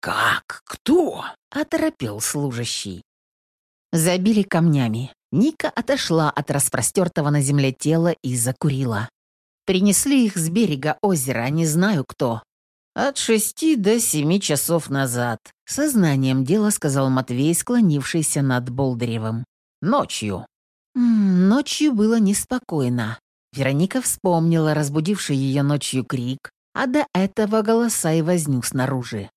«Как? Кто?» — оторопел служащий. Забили камнями. Ника отошла от распростертого на земле тела и закурила. Принесли их с берега озера, не знаю кто. От шести до семи часов назад. Сознанием дела сказал Матвей, склонившийся над Болдыревым. Ночью. М -м, ночью было неспокойно. Вероника вспомнила разбудивший ее ночью крик, а до этого голоса и возню снаружи.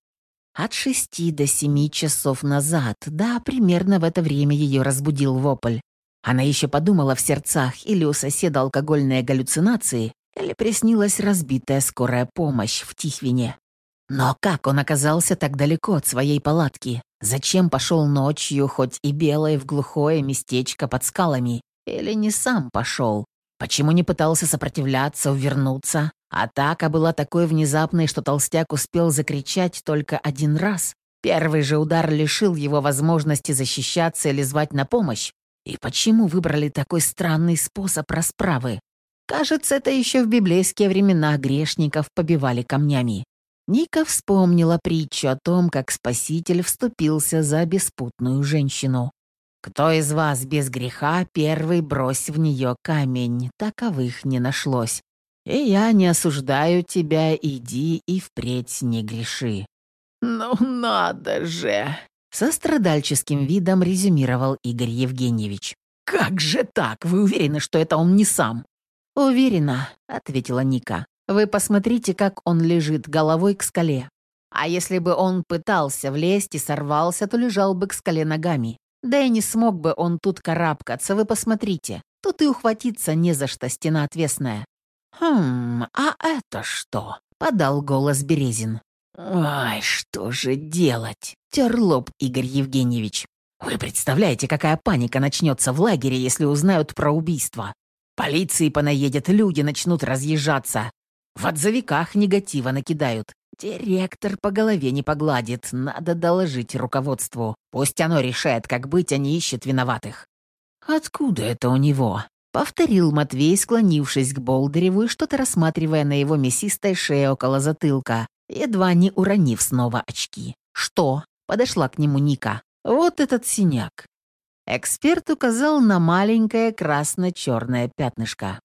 От шести до семи часов назад, да, примерно в это время ее разбудил вопль. Она еще подумала в сердцах, или у соседа алкогольные галлюцинации, или приснилась разбитая скорая помощь в Тихвине. Но как он оказался так далеко от своей палатки? Зачем пошел ночью, хоть и белое, в глухое местечко под скалами? Или не сам пошел? Почему не пытался сопротивляться, увернуться? Атака была такой внезапной, что толстяк успел закричать только один раз. Первый же удар лишил его возможности защищаться или звать на помощь. И почему выбрали такой странный способ расправы? Кажется, это еще в библейские времена грешников побивали камнями. Ника вспомнила притчу о том, как Спаситель вступился за беспутную женщину. «Кто из вас без греха, первый брось в нее камень, таковых не нашлось. И я не осуждаю тебя, иди и впредь не греши». «Ну надо же!» Со страдальческим видом резюмировал Игорь Евгеньевич. «Как же так? Вы уверены, что это он не сам?» «Уверена», — ответила Ника. «Вы посмотрите, как он лежит головой к скале. А если бы он пытался влезть и сорвался, то лежал бы к скале ногами. Да и не смог бы он тут карабкаться, вы посмотрите. Тут и ухватиться не за что, стена отвесная». «Хм, а это что?» — подал голос Березин. «Ай, что же делать?» — тер лоб Игорь Евгеньевич. «Вы представляете, какая паника начнется в лагере, если узнают про убийство? Полиции понаедет, люди начнут разъезжаться. В отзывиках негатива накидают. Директор по голове не погладит, надо доложить руководству. Пусть оно решает, как быть, а не ищет виноватых». «Откуда это у него?» — повторил Матвей, склонившись к Болдыреву и что-то рассматривая на его мясистой шее около затылка, едва не уронив снова очки. «Что?» — подошла к нему Ника. «Вот этот синяк». Эксперт указал на маленькое красно-черное пятнышко.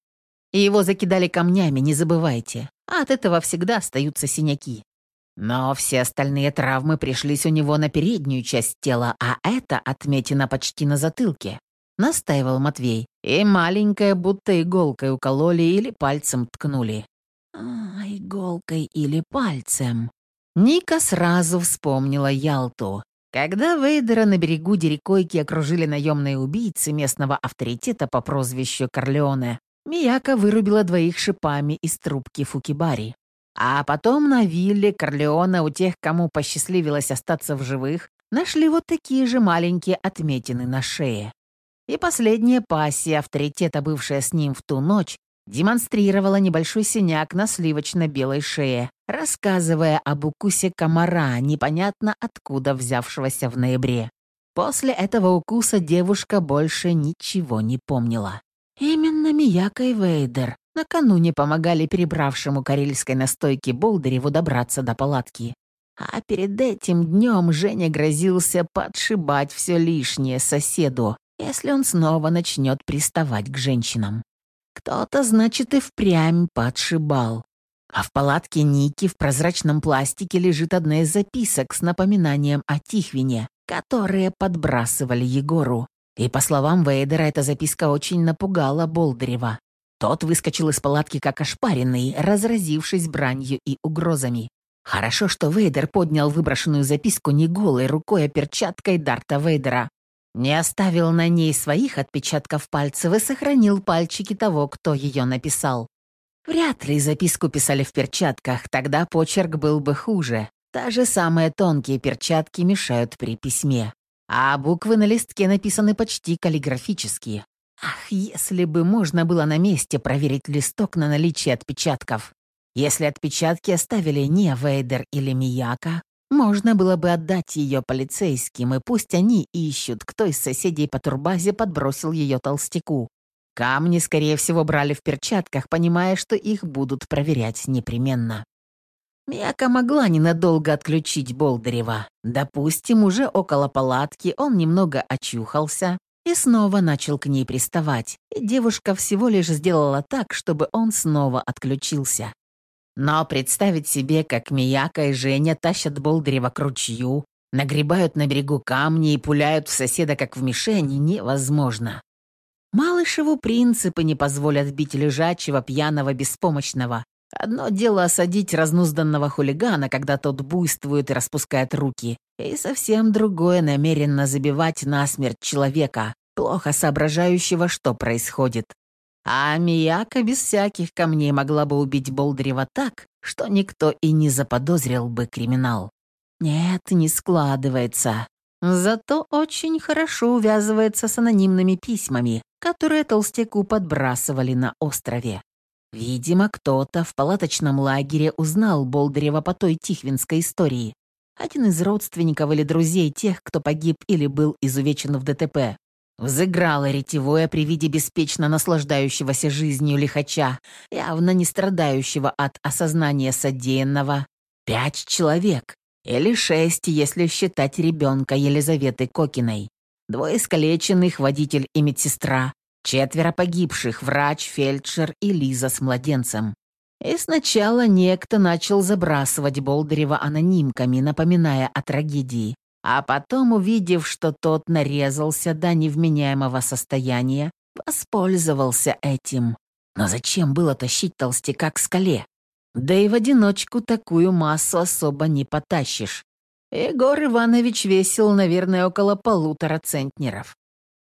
Его закидали камнями, не забывайте. А от этого всегда остаются синяки. Но все остальные травмы пришлись у него на переднюю часть тела, а это отметина почти на затылке. Настаивал Матвей. И маленькая, будто иголкой укололи или пальцем ткнули. А, иголкой или пальцем. Ника сразу вспомнила Ялту. Когда Вейдера на берегу Дерекойки окружили наемные убийцы местного авторитета по прозвищу Корлеоне, Мияка вырубила двоих шипами из трубки Фукибари. А потом на вилле Корлеона у тех, кому посчастливилось остаться в живых, нашли вот такие же маленькие отметины на шее. И последняя пассия авторитета, бывшая с ним в ту ночь, демонстрировала небольшой синяк на сливочно-белой шее, рассказывая об укусе комара, непонятно откуда взявшегося в ноябре. После этого укуса девушка больше ничего не помнила. Именно Мияка и Вейдер накануне помогали перебравшему карельской настойке Болдыреву добраться до палатки. А перед этим днем Женя грозился подшибать все лишнее соседу, если он снова начнет приставать к женщинам. Кто-то, значит, и впрямь подшибал. А в палатке Ники в прозрачном пластике лежит одна из записок с напоминанием о Тихвине, которые подбрасывали Егору. И, по словам Вейдера, эта записка очень напугала Болдырева. Тот выскочил из палатки как ошпаренный, разразившись бранью и угрозами. Хорошо, что Вейдер поднял выброшенную записку не голой рукой, а перчаткой Дарта Вейдера. Не оставил на ней своих отпечатков пальцев и сохранил пальчики того, кто ее написал. Вряд ли записку писали в перчатках, тогда почерк был бы хуже. Даже самые тонкие перчатки мешают при письме. А буквы на листке написаны почти каллиграфически. Ах, если бы можно было на месте проверить листок на наличие отпечатков. Если отпечатки оставили не Вейдер или Мияка, можно было бы отдать ее полицейским, и пусть они ищут, кто из соседей по турбазе подбросил ее толстяку. Камни, скорее всего, брали в перчатках, понимая, что их будут проверять непременно. Мияка могла ненадолго отключить Болдырева. Допустим, уже около палатки он немного очухался и снова начал к ней приставать, и девушка всего лишь сделала так, чтобы он снова отключился. Но представить себе, как Мияка и Женя тащат Болдырева к ручью, нагребают на берегу камни и пуляют в соседа как в мишени, невозможно. Малышеву принципы не позволят бить лежачего, пьяного, беспомощного. Одно дело осадить разнузданного хулигана, когда тот буйствует и распускает руки, и совсем другое намеренно забивать насмерть человека, плохо соображающего, что происходит. А Мияка без всяких камней могла бы убить Болдырева так, что никто и не заподозрил бы криминал. Нет, не складывается. Зато очень хорошо увязывается с анонимными письмами, которые толстяку подбрасывали на острове. Видимо, кто-то в палаточном лагере узнал Болдырева по той тихвинской истории. Один из родственников или друзей тех, кто погиб или был изувечен в ДТП. Взыграло ретевое при виде беспечно наслаждающегося жизнью лихача, явно не страдающего от осознания содеянного. Пять человек. Или шесть, если считать ребенка Елизаветы Кокиной. Двое искалеченных, водитель и медсестра. Четверо погибших, врач, фельдшер и Лиза с младенцем. И сначала некто начал забрасывать Болдырева анонимками, напоминая о трагедии. А потом, увидев, что тот нарезался до невменяемого состояния, воспользовался этим. Но зачем было тащить толстяка к скале? Да и в одиночку такую массу особо не потащишь. Егор Иванович весил, наверное, около полутора центнеров.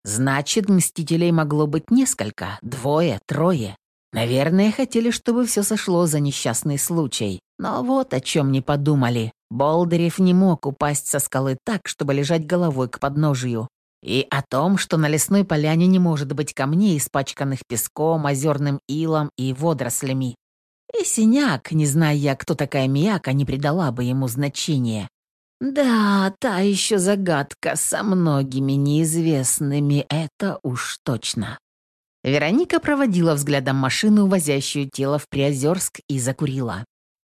Значит, мстителей могло быть несколько, двое, трое. Наверное, хотели, чтобы все сошло за несчастный случай. Но вот о чем не подумали. Болдырев не мог упасть со скалы так, чтобы лежать головой к подножию. И о том, что на лесной поляне не может быть камней, испачканных песком, озерным илом и водорослями. И синяк, не зная я, кто такая Мияка, не придала бы ему значения. Да, та еще загадка со многими неизвестными, это уж точно. Вероника проводила взглядом машину, увозящую тело в Приозерск, и закурила.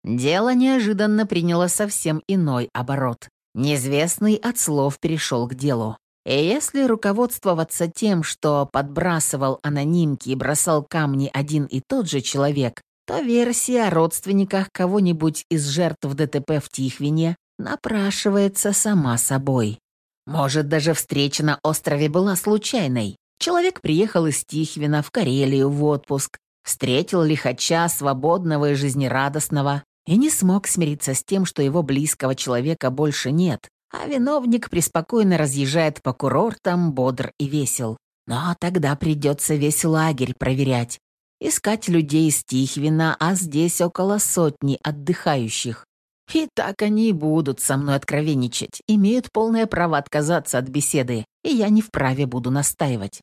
Дело неожиданно приняло совсем иной оборот. Неизвестный от слов перешел к делу. И если руководствоваться тем, что подбрасывал анонимки и бросал камни один и тот же человек, то версия о родственниках кого-нибудь из жертв ДТП в Тихвине напрашивается сама собой. Может, даже встреча на острове была случайной. Человек приехал из Тихвина в Карелию в отпуск, встретил лихача, свободного и жизнерадостного, и не смог смириться с тем, что его близкого человека больше нет, а виновник преспокойно разъезжает по курортам, бодр и весел. Но тогда придется весь лагерь проверять. Искать людей из Тихвина, а здесь около сотни отдыхающих. И так они и будут со мной откровенничать, имеют полное право отказаться от беседы, и я не вправе буду настаивать.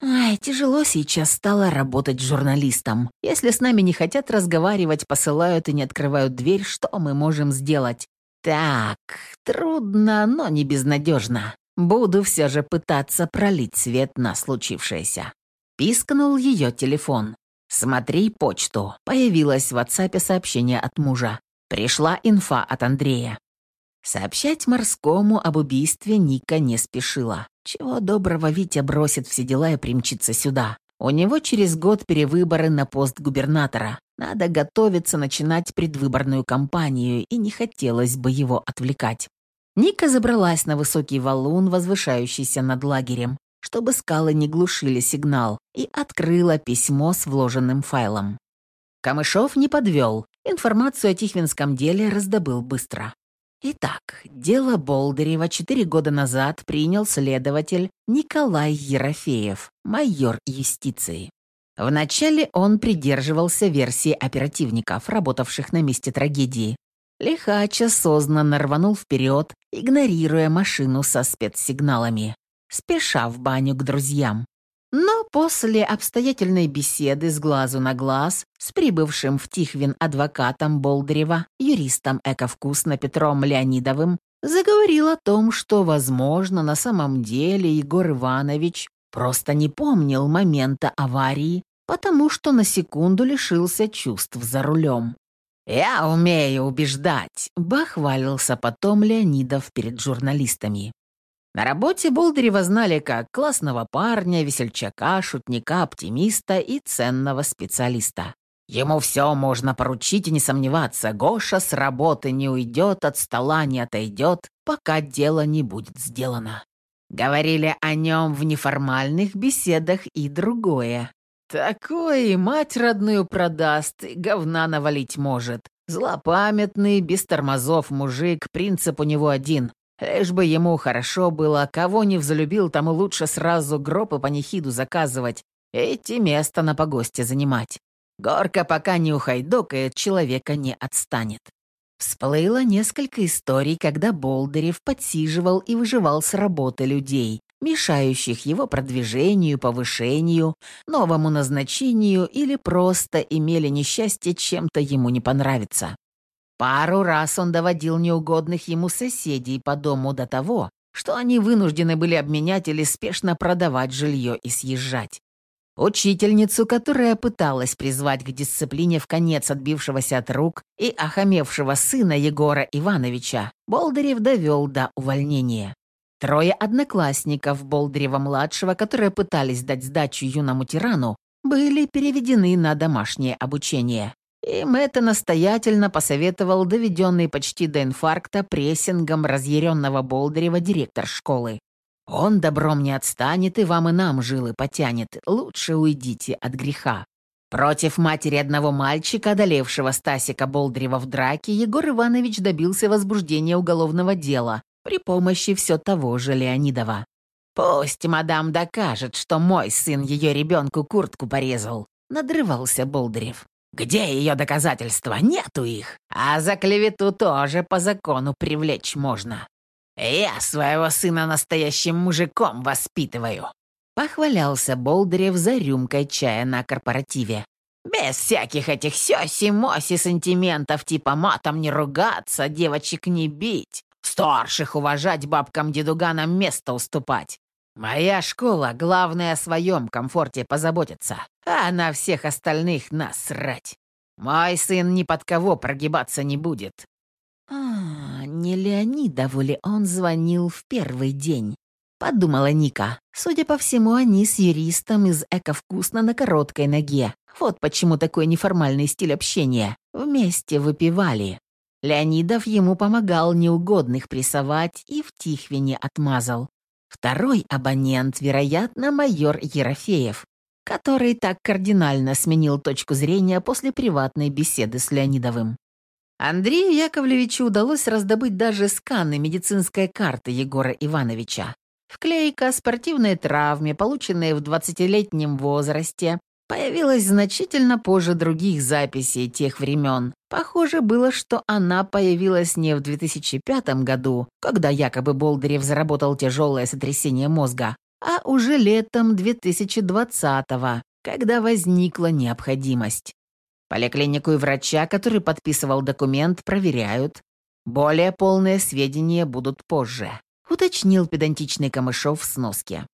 Ай, тяжело сейчас стало работать журналистом. Если с нами не хотят разговаривать, посылают и не открывают дверь, что мы можем сделать? Так, трудно, но не безнадежно. Буду все же пытаться пролить свет на случившееся. Пискнул ее телефон. «Смотри почту». Появилось в WhatsApp сообщение от мужа. Пришла инфа от Андрея. Сообщать морскому об убийстве Ника не спешила. Чего доброго Витя бросит все дела и примчится сюда. У него через год перевыборы на пост губернатора. Надо готовиться начинать предвыборную кампанию, и не хотелось бы его отвлекать. Ника забралась на высокий валун, возвышающийся над лагерем, чтобы скалы не глушили сигнал, и открыла письмо с вложенным файлом. Камышов не подвел, информацию о Тихвинском деле раздобыл быстро. Итак, дело Болдырева четыре года назад принял следователь Николай Ерофеев, майор юстиции. Вначале он придерживался версии оперативников, работавших на месте трагедии. Лихач осознанно рванул вперед, игнорируя машину со спецсигналами, спеша в баню к друзьям. Но после обстоятельной беседы с глазу на глаз с прибывшим в Тихвин адвокатом Болдырева, юристом Эковкусно Петром Леонидовым, заговорил о том, что, возможно, на самом деле Егор Иванович просто не помнил момента аварии, потому что на секунду лишился чувств за рулем. «Я умею убеждать», — бахвалился потом Леонидов перед журналистами. На работе Болдырева знали как классного парня, весельчака, шутника, оптимиста и ценного специалиста. Ему все можно поручить и не сомневаться, Гоша с работы не уйдет, от стола не отойдет, пока дело не будет сделано. Говорили о нем в неформальных беседах и другое. Такой мать родную продаст, и говна навалить может. Злопамятный, без тормозов мужик, принцип у него один. Лишь бы ему хорошо было, кого не взлюбил, тому лучше сразу гроб и панихиду заказывать, эти место на погосте занимать. Горка пока не ухайдокает, человека не отстанет. Всплыло несколько историй, когда Болдырев подсиживал и выживал с работы людей, мешающих его продвижению, повышению, новому назначению или просто имели несчастье чем-то ему не понравиться. Пару раз он доводил неугодных ему соседей по дому до того, что они вынуждены были обменять или спешно продавать жилье и съезжать. Учительницу, которая пыталась призвать к дисциплине в конец отбившегося от рук и охамевшего сына Егора Ивановича, Болдырев довел до увольнения. Трое одноклассников Болдырева-младшего, которые пытались дать сдачу юному тирану, были переведены на домашнее обучение. Им это настоятельно посоветовал доведенный почти до инфаркта прессингом разъяренного Болдырева директор школы. Он добром не отстанет и вам и нам жилы потянет. Лучше уйдите от греха. Против матери одного мальчика, одолевшего Стасика Болдрева в драке, Егор Иванович добился возбуждения уголовного дела при помощи все того же Леонидова. «Пусть мадам докажет, что мой сын ее ребенку куртку порезал», — надрывался Болдырев. «Где ее доказательства? Нету их. А за клевету тоже по закону привлечь можно. «Я своего сына настоящим мужиком воспитываю», — похвалялся Болдырев за рюмкой чая на корпоративе. «Без всяких этих сёси-моси сантиментов типа матом не ругаться, девочек не бить, старших уважать, бабкам-дедуганам место уступать. Моя школа, главное, о своем комфорте позаботиться, а на всех остальных насрать. Мой сын ни под кого прогибаться не будет, «А, не Леонидову ли он звонил в первый день?» — подумала Ника. Судя по всему, они с юристом из «Эко-вкусно» на короткой ноге. Вот почему такой неформальный стиль общения. Вместе выпивали. Леонидов ему помогал неугодных прессовать и в Тихвине отмазал. Второй абонент, вероятно, майор Ерофеев, который так кардинально сменил точку зрения после приватной беседы с Леонидовым. Андрею Яковлевичу удалось раздобыть даже сканы медицинской карты Егора Ивановича. Вклейка о спортивной травме, полученная в 20-летнем возрасте, появилась значительно позже других записей тех времен. Похоже было, что она появилась не в 2005 году, когда якобы Болдырев заработал тяжелое сотрясение мозга, а уже летом 2020 когда возникла необходимость. Поликлинику и врача, который подписывал документ, проверяют. Более полные сведения будут позже», — уточнил педантичный Камышов в сноске.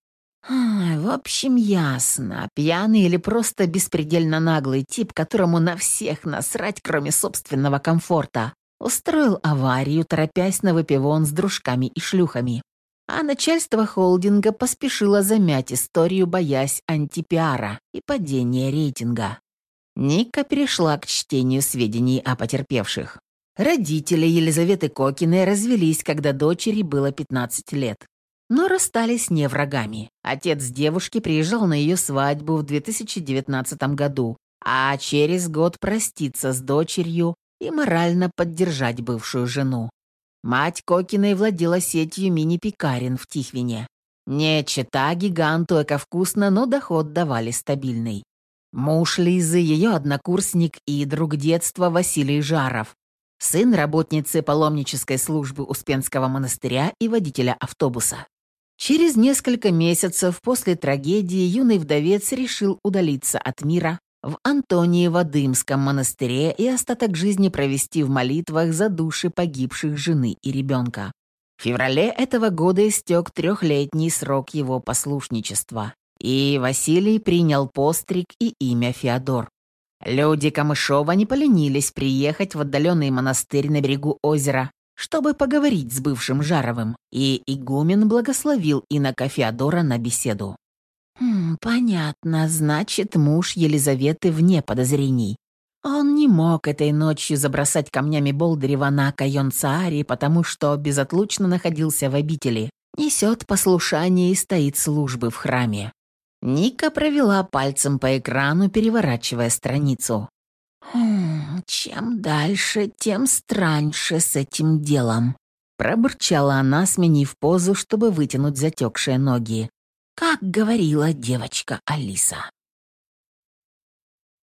«В общем, ясно. Пьяный или просто беспредельно наглый тип, которому на всех насрать, кроме собственного комфорта, устроил аварию, торопясь на выпивон с дружками и шлюхами. А начальство холдинга поспешило замять историю, боясь антипиара и падения рейтинга. Ника перешла к чтению сведений о потерпевших. Родители Елизаветы Кокиной развелись, когда дочери было 15 лет. Но расстались не врагами. Отец девушки приезжал на ее свадьбу в 2019 году, а через год проститься с дочерью и морально поддержать бывшую жену. Мать Кокиной владела сетью мини-пекарен в Тихвине. Не чита гиганту эко-вкусно, но доход давали стабильный. Муж Лизы, ее однокурсник и друг детства Василий Жаров, сын работницы паломнической службы Успенского монастыря и водителя автобуса. Через несколько месяцев после трагедии юный вдовец решил удалиться от мира в Антониево-Дымском монастыре и остаток жизни провести в молитвах за души погибших жены и ребенка. В феврале этого года истек трехлетний срок его послушничества. И Василий принял постриг и имя Феодор. Люди Камышова не поленились приехать в отдаленный монастырь на берегу озера, чтобы поговорить с бывшим Жаровым, и игумен благословил инока Феодора на беседу. «Хм, «Понятно, значит, муж Елизаветы вне подозрений. Он не мог этой ночью забросать камнями Болдырева на Кайон Цаари, потому что безотлучно находился в обители, несет послушание и стоит службы в храме. Ника провела пальцем по экрану, переворачивая страницу. «Хм, «Чем дальше, тем страньше с этим делом», — пробурчала она, сменив позу, чтобы вытянуть затекшие ноги. «Как говорила девочка Алиса».